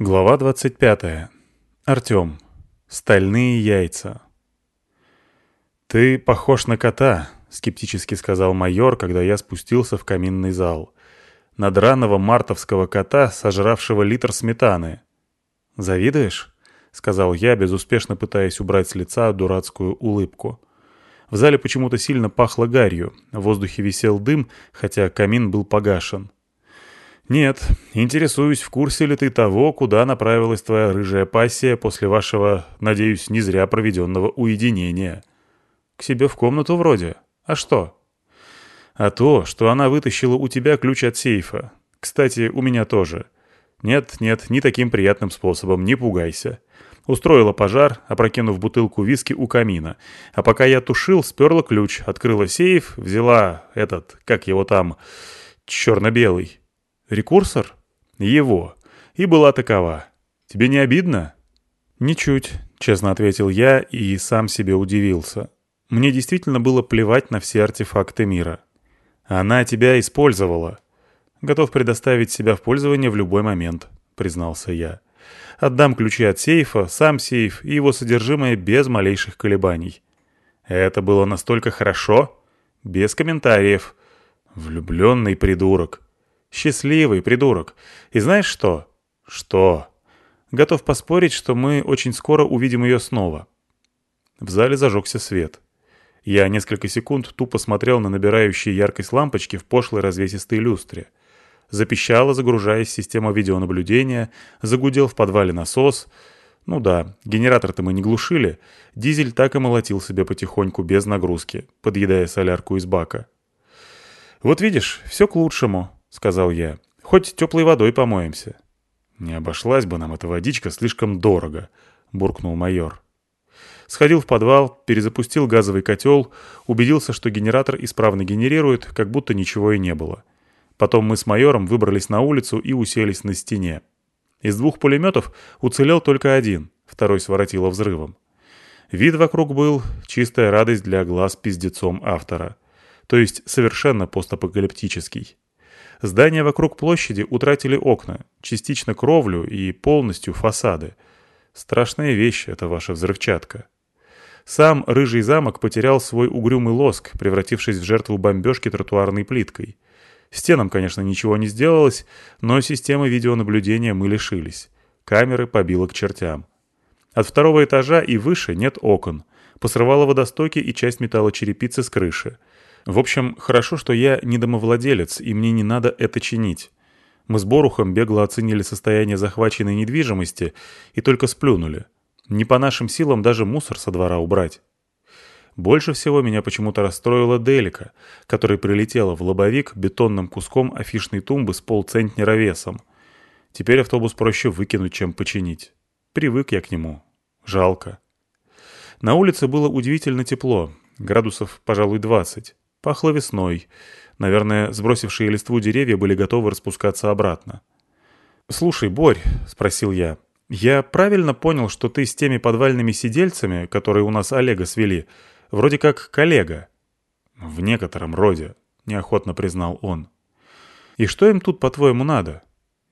Глава 25. Артём. Стальные яйца. «Ты похож на кота», — скептически сказал майор, когда я спустился в каминный зал. «На драного мартовского кота, сожравшего литр сметаны». «Завидуешь?» — сказал я, безуспешно пытаясь убрать с лица дурацкую улыбку. В зале почему-то сильно пахло гарью, в воздухе висел дым, хотя камин был погашен. «Нет, интересуюсь, в курсе ли ты того, куда направилась твоя рыжая пассия после вашего, надеюсь, не зря проведенного уединения?» «К себе в комнату вроде. А что?» «А то, что она вытащила у тебя ключ от сейфа. Кстати, у меня тоже. Нет, нет, не таким приятным способом, не пугайся. Устроила пожар, опрокинув бутылку виски у камина. А пока я тушил, сперла ключ, открыла сейф, взяла этот, как его там, черно-белый». Рекурсор? Его. И была такова. Тебе не обидно? Ничуть, честно ответил я и сам себе удивился. Мне действительно было плевать на все артефакты мира. Она тебя использовала. Готов предоставить себя в пользование в любой момент, признался я. Отдам ключи от сейфа, сам сейф и его содержимое без малейших колебаний. Это было настолько хорошо? Без комментариев. Влюбленный придурок. Счастливый, придурок. И знаешь что? Что? Готов поспорить, что мы очень скоро увидим ее снова. В зале зажегся свет. Я несколько секунд тупо смотрел на набирающие яркость лампочки в пошлой развесистой люстре. Запищала, загружаясь система видеонаблюдения, загудел в подвале насос. Ну да, генератор-то мы не глушили. Дизель так и молотил себе потихоньку, без нагрузки, подъедая солярку из бака. «Вот видишь, все к лучшему», — сказал я. «Хоть теплой водой помоемся». «Не обошлась бы нам эта водичка слишком дорого», — буркнул майор. Сходил в подвал, перезапустил газовый котел, убедился, что генератор исправно генерирует, как будто ничего и не было. Потом мы с майором выбрались на улицу и уселись на стене. Из двух пулеметов уцелел только один, второй своротило взрывом. Вид вокруг был чистая радость для глаз пиздецом автора. То есть совершенно постапокалиптический. Здания вокруг площади утратили окна, частично кровлю и полностью фасады. Страшная вещь — это ваша взрывчатка. Сам Рыжий замок потерял свой угрюмый лоск, превратившись в жертву бомбежки тротуарной плиткой. Стенам, конечно, ничего не сделалось, но системы видеонаблюдения мы лишились. Камеры побило к чертям. От второго этажа и выше нет окон. Посрывало водостоки и часть металлочерепицы с крыши. В общем, хорошо, что я не домовладелец, и мне не надо это чинить. Мы с Борухом бегло оценили состояние захваченной недвижимости и только сплюнули. Не по нашим силам даже мусор со двора убрать. Больше всего меня почему-то расстроила Делика, которая прилетела в лобовик бетонным куском афишной тумбы с полцентнера весом. Теперь автобус проще выкинуть, чем починить. Привык я к нему. Жалко. На улице было удивительно тепло, градусов, пожалуй, 20. Пахло весной. Наверное, сбросившие листву деревья были готовы распускаться обратно. «Слушай, Борь», — спросил я, — «я правильно понял, что ты с теми подвальными сидельцами, которые у нас Олега свели, вроде как коллега?» «В некотором роде», — неохотно признал он. «И что им тут, по-твоему, надо?»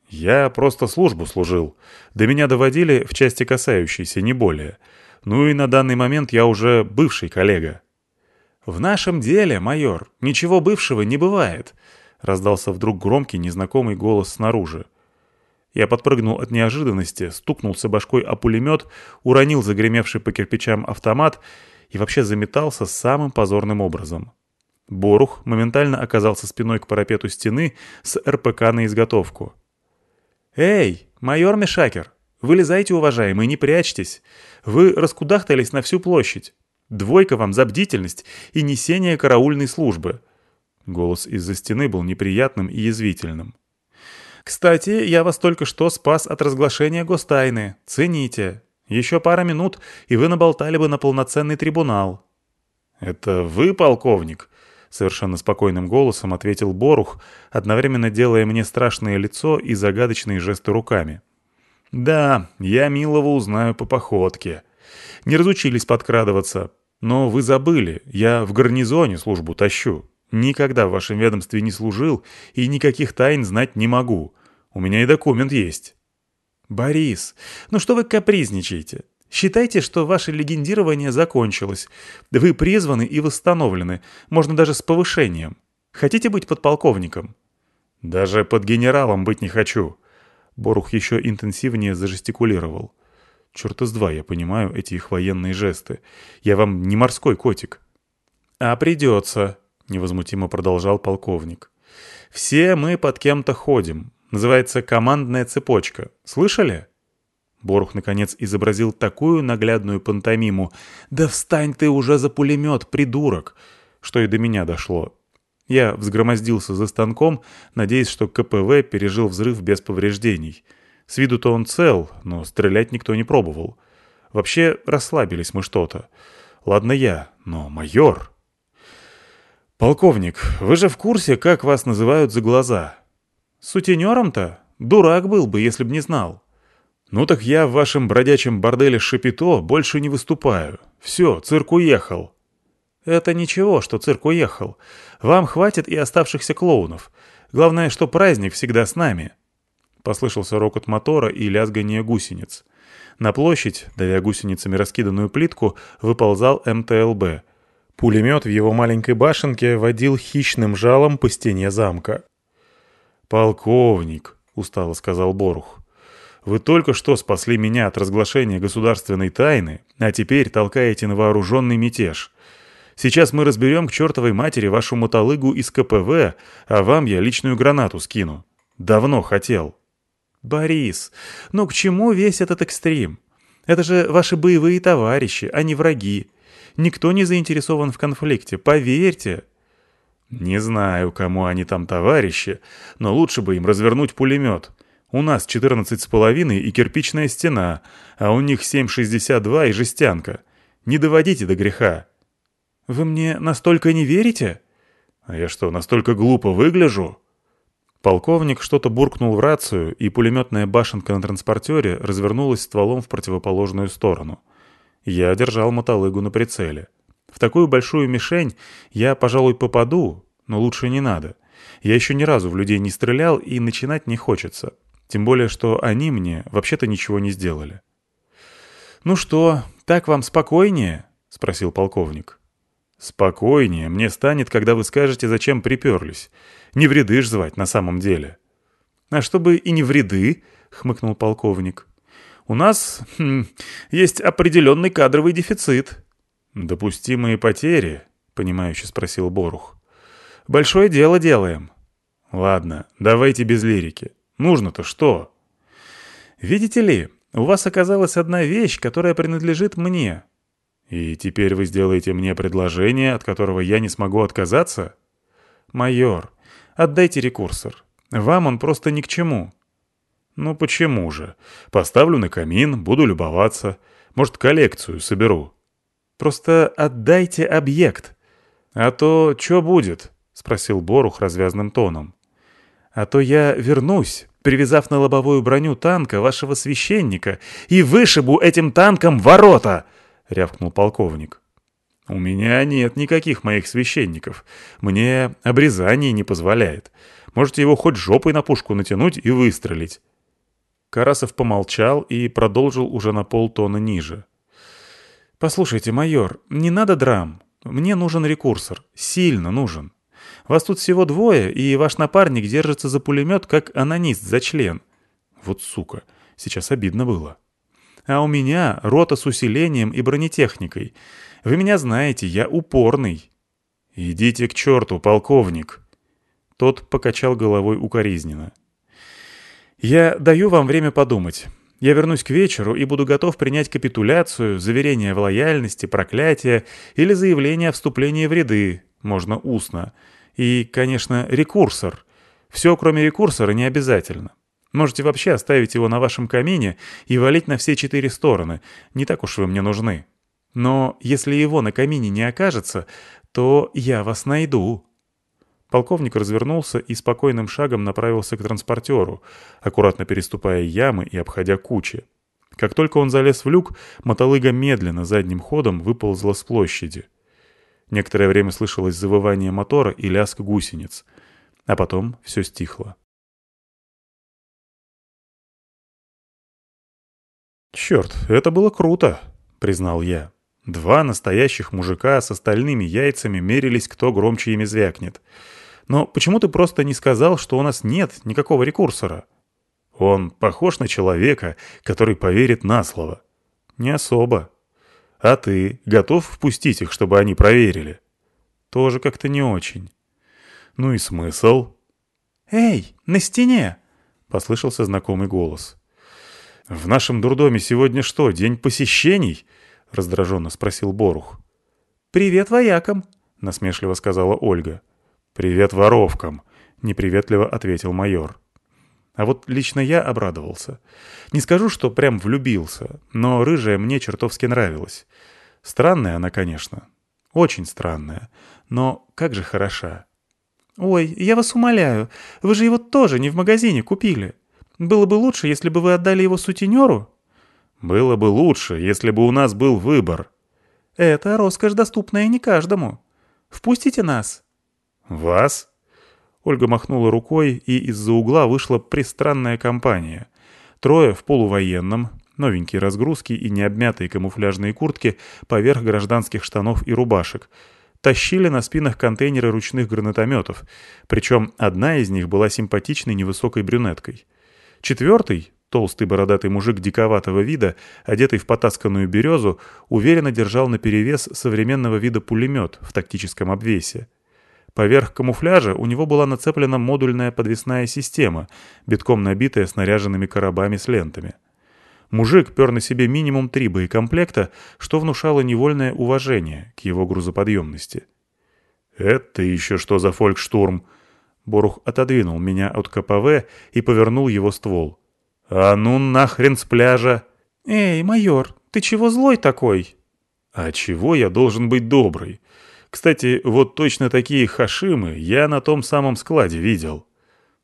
«Я просто службу служил. До меня доводили в части касающейся, не более. Ну и на данный момент я уже бывший коллега». «В нашем деле, майор, ничего бывшего не бывает», — раздался вдруг громкий незнакомый голос снаружи. Я подпрыгнул от неожиданности, стукнулся башкой о пулемет, уронил загремевший по кирпичам автомат и вообще заметался самым позорным образом. Борух моментально оказался спиной к парапету стены с РПК на изготовку. «Эй, майор Мишакер, вылезайте, уважаемый, не прячьтесь. Вы раскудахтались на всю площадь. Двойка вам за бдительность и несение караульной службы». Голос из-за стены был неприятным и язвительным. «Кстати, я вас только что спас от разглашения гостайны. Цените. Еще пара минут, и вы наболтали бы на полноценный трибунал». «Это вы, полковник?» — совершенно спокойным голосом ответил Борух, одновременно делая мне страшное лицо и загадочные жесты руками. «Да, я милого узнаю по походке. Не разучились подкрадываться, но вы забыли, я в гарнизоне службу тащу. Никогда в вашем ведомстве не служил и никаких тайн знать не могу. У меня и документ есть». «Борис, ну что вы капризничаете? Считайте, что ваше легендирование закончилось. Вы призваны и восстановлены, можно даже с повышением. Хотите быть подполковником?» «Даже под генералом быть не хочу». Борух еще интенсивнее зажестикулировал. «Черт из два, я понимаю эти их военные жесты. Я вам не морской котик». «А придется», — невозмутимо продолжал полковник. «Все мы под кем-то ходим. Называется командная цепочка. Слышали?» Борух, наконец, изобразил такую наглядную пантомиму. «Да встань ты уже за пулемет, придурок!» Что и до меня дошло. Я взгромоздился за станком, надеясь, что КПВ пережил взрыв без повреждений. С виду-то он цел, но стрелять никто не пробовал. Вообще, расслабились мы что-то. Ладно я, но майор... «Полковник, вы же в курсе, как вас называют за глаза?» «Сутенером-то? Дурак был бы, если б не знал». «Ну так я в вашем бродячем борделе Шапито больше не выступаю. Все, цирк уехал». «Это ничего, что цирк уехал. Вам хватит и оставшихся клоунов. Главное, что праздник всегда с нами». Послышался рокот мотора и лязгание гусениц. На площадь, давя гусеницами раскиданную плитку, выползал МТЛБ. Пулемет в его маленькой башенке водил хищным жалом по стене замка. «Полковник», — устало сказал Борух. Вы только что спасли меня от разглашения государственной тайны, а теперь толкаете на вооруженный мятеж. Сейчас мы разберем к чертовой матери вашу мотолыгу из КПВ, а вам я личную гранату скину. Давно хотел». «Борис, ну к чему весь этот экстрим? Это же ваши боевые товарищи, а не враги. Никто не заинтересован в конфликте, поверьте». «Не знаю, кому они там товарищи, но лучше бы им развернуть пулемет. У нас 14,5 и кирпичная стена, а у них 7,62 и жестянка. Не доводите до греха». «Вы мне настолько не верите?» «А я что, настолько глупо выгляжу?» Полковник что-то буркнул в рацию, и пулеметная башенка на транспортере развернулась стволом в противоположную сторону. Я держал мотолыгу на прицеле. В такую большую мишень я, пожалуй, попаду, но лучше не надо. Я еще ни разу в людей не стрелял, и начинать не хочется. Тем более, что они мне вообще-то ничего не сделали. «Ну что, так вам спокойнее?» — спросил полковник. «Спокойнее мне станет, когда вы скажете, зачем приперлись. Не вреды ж звать на самом деле». «А чтобы и не вреды», — хмыкнул полковник. «У нас хм, есть определенный кадровый дефицит». «Допустимые потери?» — понимающе спросил Борух. «Большое дело делаем». «Ладно, давайте без лирики. Нужно-то что? Видите ли, у вас оказалась одна вещь, которая принадлежит мне. И теперь вы сделаете мне предложение, от которого я не смогу отказаться? Майор, отдайте рекурсор. Вам он просто ни к чему. Ну почему же? Поставлю на камин, буду любоваться. Может, коллекцию соберу. Просто отдайте объект. А то что будет? — спросил Борух развязным тоном. «А то я вернусь, привязав на лобовую броню танка вашего священника, и вышибу этим танком ворота!» — рявкнул полковник. «У меня нет никаких моих священников. Мне обрезание не позволяет. Можете его хоть жопой на пушку натянуть и выстрелить». Карасов помолчал и продолжил уже на полтона ниже. «Послушайте, майор, не надо драм. Мне нужен рекурсор. Сильно нужен. Вас тут всего двое, и ваш напарник держится за пулемет, как анонист за член. Вот сука, сейчас обидно было. А у меня рота с усилением и бронетехникой. Вы меня знаете, я упорный. Идите к черту, полковник. Тот покачал головой укоризненно. Я даю вам время подумать. Я вернусь к вечеру и буду готов принять капитуляцию, заверение в лояльности, проклятие или заявление о вступлении в ряды, можно устно, и, конечно, рекурсор. Все, кроме рекурсора, не обязательно. Можете вообще оставить его на вашем камине и валить на все четыре стороны. Не так уж вы мне нужны. Но если его на камине не окажется, то я вас найду». Полковник развернулся и спокойным шагом направился к транспортеру, аккуратно переступая ямы и обходя кучи. Как только он залез в люк, мотолыга медленно задним ходом выползла с площади. Некоторое время слышалось завывание мотора и лязг гусениц. А потом все стихло. «Черт, это было круто», — признал я. Два настоящих мужика с остальными яйцами мерились, кто громче ими звякнет. Но почему ты просто не сказал, что у нас нет никакого рекурсора? Он похож на человека, который поверит на слово. Не особо. А ты готов впустить их, чтобы они проверили? Тоже как-то не очень. Ну и смысл? «Эй, на стене!» — послышался знакомый голос. «В нашем дурдоме сегодня что, день посещений?» — раздраженно спросил Борух. «Привет воякам», — насмешливо сказала Ольга. «Привет воровкам», — неприветливо ответил майор. А вот лично я обрадовался. Не скажу, что прям влюбился, но рыжая мне чертовски нравилась. Странная она, конечно. Очень странная. Но как же хороша. «Ой, я вас умоляю, вы же его тоже не в магазине купили. Было бы лучше, если бы вы отдали его сутенеру». Было бы лучше, если бы у нас был выбор. Это роскошь, доступная не каждому. Впустите нас. Вас? Ольга махнула рукой, и из-за угла вышла пристранная компания. Трое в полувоенном, новенькие разгрузки и необмятые камуфляжные куртки поверх гражданских штанов и рубашек. Тащили на спинах контейнеры ручных гранатометов, причем одна из них была симпатичной невысокой брюнеткой. Четвертый, Толстый бородатый мужик диковатого вида, одетый в потасканную березу, уверенно держал наперевес современного вида пулемет в тактическом обвесе. Поверх камуфляжа у него была нацеплена модульная подвесная система, битком набитая снаряженными коробами с лентами. Мужик пер на себе минимум три боекомплекта, что внушало невольное уважение к его грузоподъемности. «Это еще что за фолькштурм?» Борух отодвинул меня от КПВ и повернул его ствол. «А ну нахрен с пляжа!» «Эй, майор, ты чего злой такой?» «А чего я должен быть добрый? Кстати, вот точно такие хашимы я на том самом складе видел».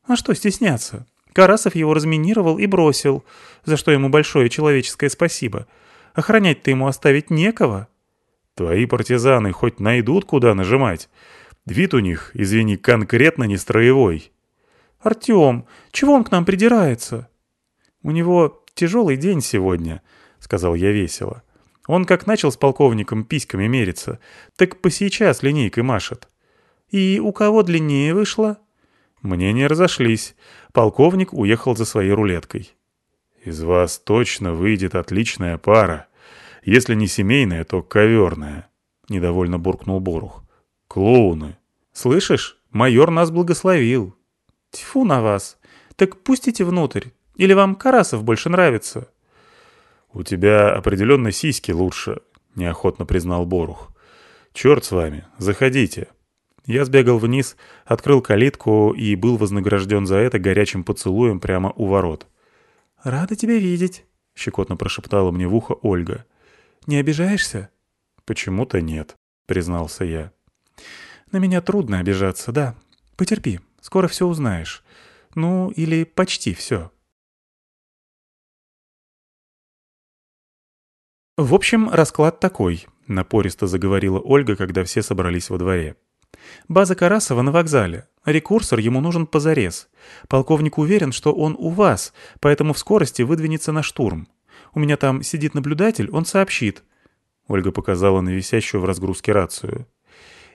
«А что стесняться? Карасов его разминировал и бросил, за что ему большое человеческое спасибо. Охранять-то ему оставить некого». «Твои партизаны хоть найдут, куда нажимать? Вид у них, извини, конкретно не строевой». «Артем, чего он к нам придирается?» «У него тяжелый день сегодня», — сказал я весело. «Он как начал с полковником письками мериться, так по сейчас линейкой машет». «И у кого длиннее вышло?» Мне не разошлись. Полковник уехал за своей рулеткой. «Из вас точно выйдет отличная пара. Если не семейная, то коверная», — недовольно буркнул Борух. «Клоуны». «Слышишь, майор нас благословил». «Тьфу на вас. Так пустите внутрь, или вам Карасов больше нравится?» «У тебя определенно сиськи лучше», — неохотно признал Борух. «Черт с вами, заходите». Я сбегал вниз, открыл калитку и был вознагражден за это горячим поцелуем прямо у ворот. «Рада тебя видеть», — щекотно прошептала мне в ухо Ольга. «Не обижаешься?» «Почему-то нет», — признался я. «На меня трудно обижаться, да. Потерпи, скоро все узнаешь. Ну, или почти все». «В общем, расклад такой», — напористо заговорила Ольга, когда все собрались во дворе. «База Карасова на вокзале. Рекурсор ему нужен позарез. Полковник уверен, что он у вас, поэтому в скорости выдвинется на штурм. У меня там сидит наблюдатель, он сообщит». Ольга показала на висящую в разгрузке рацию.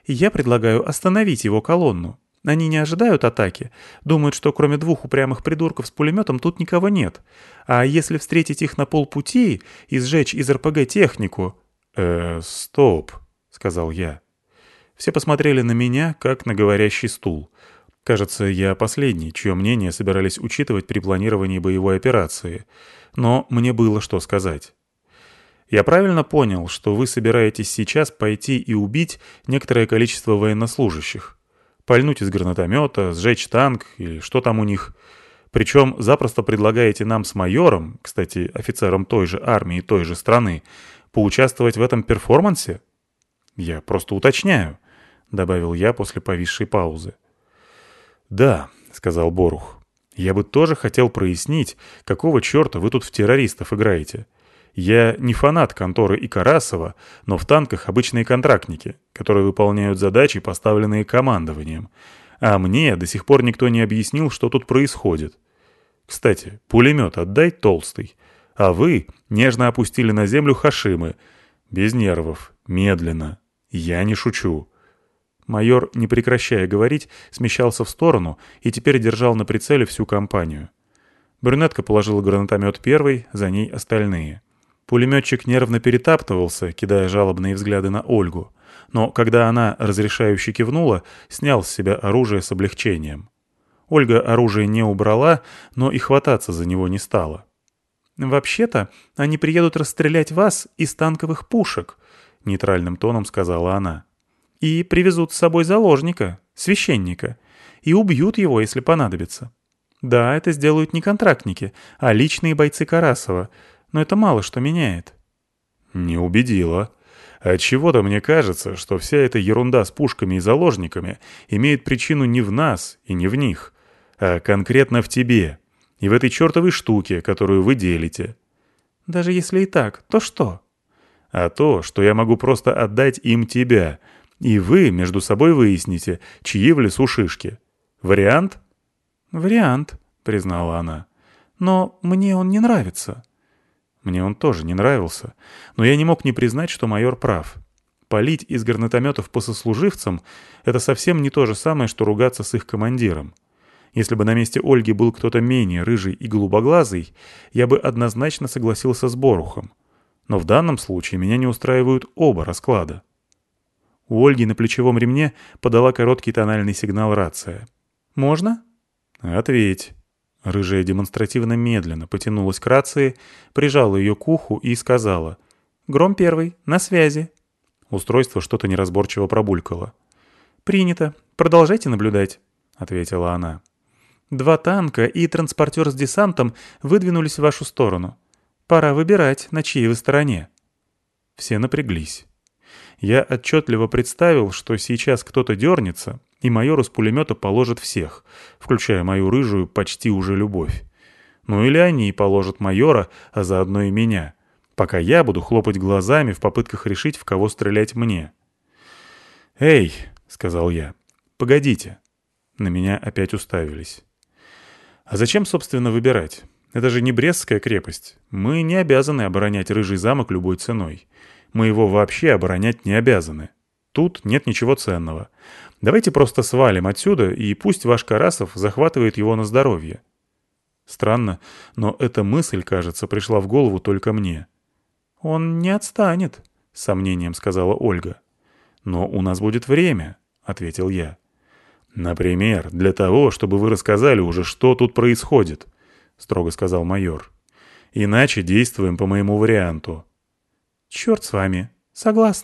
«Я предлагаю остановить его колонну. Они не ожидают атаки, думают, что кроме двух упрямых придурков с пулеметом тут никого нет. А если встретить их на полпути и сжечь из РПГ технику... «Э, стоп», — сказал я. Все посмотрели на меня, как на говорящий стул. Кажется, я последний, чье мнение собирались учитывать при планировании боевой операции. Но мне было что сказать. Я правильно понял, что вы собираетесь сейчас пойти и убить некоторое количество военнослужащих? пальнуть из гранатомета, сжечь танк или что там у них. Причем запросто предлагаете нам с майором, кстати, офицером той же армии той же страны, поучаствовать в этом перформансе? Я просто уточняю, добавил я после повисшей паузы. Да, сказал Борух. Я бы тоже хотел прояснить, какого черта вы тут в террористов играете. Я не фанат конторы и Карасова, но в танках обычные контрактники, которые выполняют задачи, поставленные командованием. А мне до сих пор никто не объяснил, что тут происходит. Кстати, пулемет отдай толстый. а вы нежно опустили на землю Хашимы. Без нервов, медленно. Я не шучу». Майор, не прекращая говорить, смещался в сторону и теперь держал на прицеле всю компанию. Брюнетка положила гранатомет первый, за ней остальные. Пулеметчик нервно перетаптывался, кидая жалобные взгляды на Ольгу. Но когда она разрешающе кивнула, снял с себя оружие с облегчением. Ольга оружие не убрала, но и хвататься за него не стала. «Вообще-то они приедут расстрелять вас из танковых пушек», — нейтральным тоном сказала она. «И привезут с собой заложника, священника, и убьют его, если понадобится. Да, это сделают не контрактники, а личные бойцы Карасова, но это мало что меняет». «Не убедила. Отчего-то мне кажется, что вся эта ерунда с пушками и заложниками имеет причину не в нас и не в них, а конкретно в тебе и в этой чертовой штуке, которую вы делите». «Даже если и так, то что?» «А то, что я могу просто отдать им тебя, и вы между собой выясните, чьи в лесу шишки. Вариант?» «Вариант», — признала она. «Но мне он не нравится». Мне он тоже не нравился, но я не мог не признать, что майор прав. Полить из гранатометов по сослуживцам — это совсем не то же самое, что ругаться с их командиром. Если бы на месте Ольги был кто-то менее рыжий и голубоглазый, я бы однозначно согласился с Борухом. Но в данном случае меня не устраивают оба расклада. У Ольги на плечевом ремне подала короткий тональный сигнал рация. «Можно?» «Ответь». Рыжая демонстративно медленно потянулась к рации, прижала ее к уху и сказала. «Гром первый, на связи». Устройство что-то неразборчиво пробулькало. «Принято. Продолжайте наблюдать», — ответила она. «Два танка и транспортер с десантом выдвинулись в вашу сторону. Пора выбирать, на чьей вы стороне». Все напряглись. Я отчетливо представил, что сейчас кто-то дернется, и майор из пулемета положит всех, включая мою рыжую почти уже любовь. Ну или они положат майора, а заодно и меня, пока я буду хлопать глазами в попытках решить, в кого стрелять мне. «Эй!» — сказал я. «Погодите!» На меня опять уставились. «А зачем, собственно, выбирать? Это же не Брестская крепость. Мы не обязаны оборонять Рыжий замок любой ценой. Мы его вообще оборонять не обязаны. Тут нет ничего ценного. Давайте просто свалим отсюда, и пусть ваш Карасов захватывает его на здоровье. Странно, но эта мысль, кажется, пришла в голову только мне. «Он не отстанет», — с сомнением сказала Ольга. «Но у нас будет время», — ответил я. «Например, для того, чтобы вы рассказали уже, что тут происходит», — строго сказал майор. «Иначе действуем по моему варианту». «Черт с вами. Согласна».